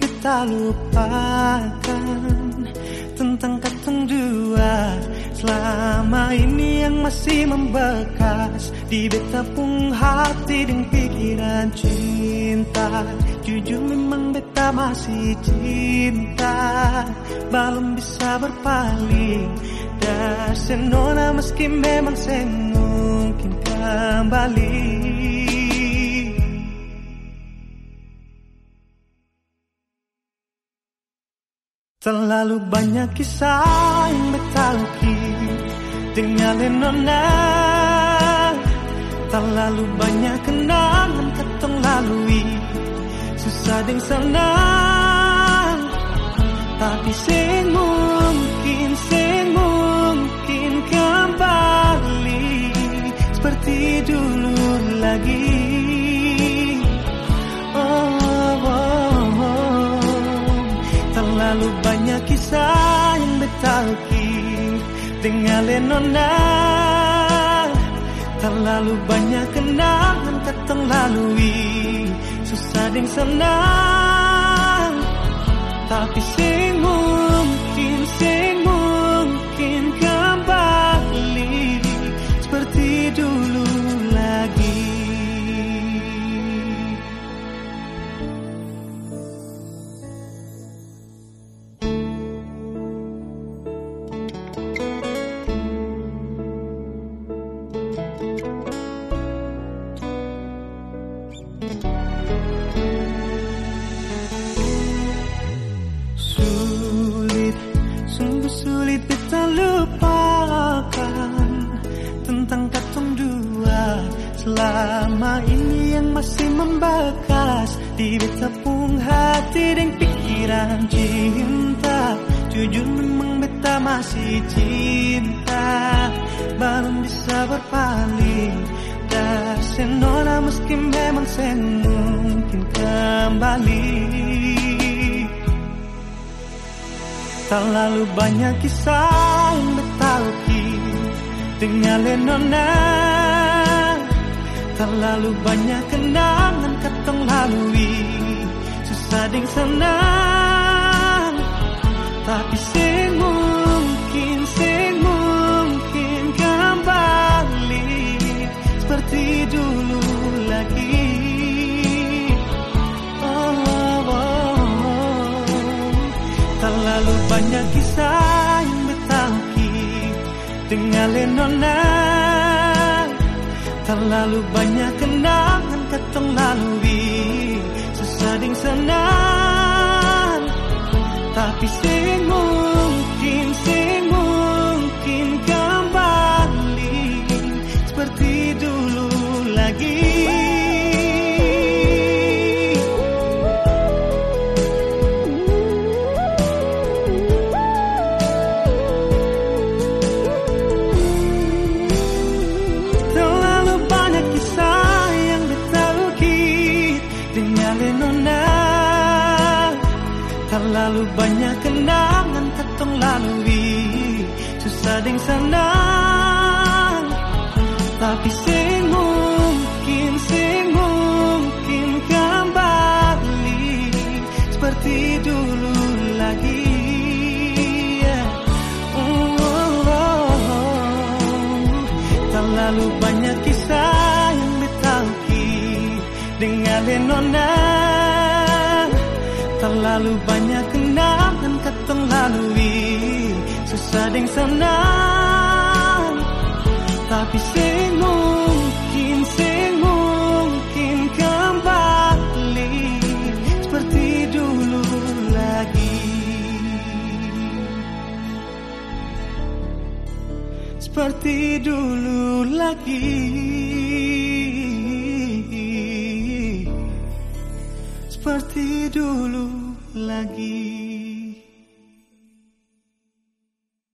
bisa lupakan Tentang katong dua. Selama ini yang masih membekas Di beta pun hati dan pikiran cinta. Jujur memang beta masih cinta. Belum bisa berpaling. Dan senona meski memang saya mungkin kembali Terlalu banyak kisah yang betauki dengan lenona Terlalu banyak kenangan ketong lalui Susah deng senang Tapi sing mungkin, sing mungkin kembali Seperti dulu lagi Terlalu banyak kisah yang betauki dengan lenona. Terlalu banyak kenangan ketong lalui Susah ding senang. Tapi sing mungkin, sing Selama ini yang masih membekas Di pun hati dan pikiran cinta. Jujur memang beta masih cinta. Belum bisa berpaling Dan senona meski memang saya mungkin kembali. Terlalu banyak kisah yang betauki dengan lenona Terlalu banyak kenangan ketong lalui Susah ding senang Tapi sing mungkin, sing mungkin kembali Seperti dulu lagi oh, oh, oh. Terlalu banyak kisah yang betauki dengan lenona Terlalu banyak kenangan ketong lalui Susah ding senang Tapi sing Terlalu banyak kenangan ketong lalui Susah ding senang Tapi sing mungkin, sing mungkin kembali. Seperti dulu lagi. Yeah. Oh, oh, oh. Terlalu banyak kisah yang ditauki dengan lenona. Terlalu banyak lalui Susah ding senang. Tapi sing mungkin, sing mungkin kembali Seperti dulu lagi. Seperti dulu lagi. Seperti dulu lagi